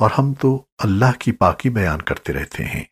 اور ہم تو اللہ کی پاکی بیان کرتے رہتے ہیں۔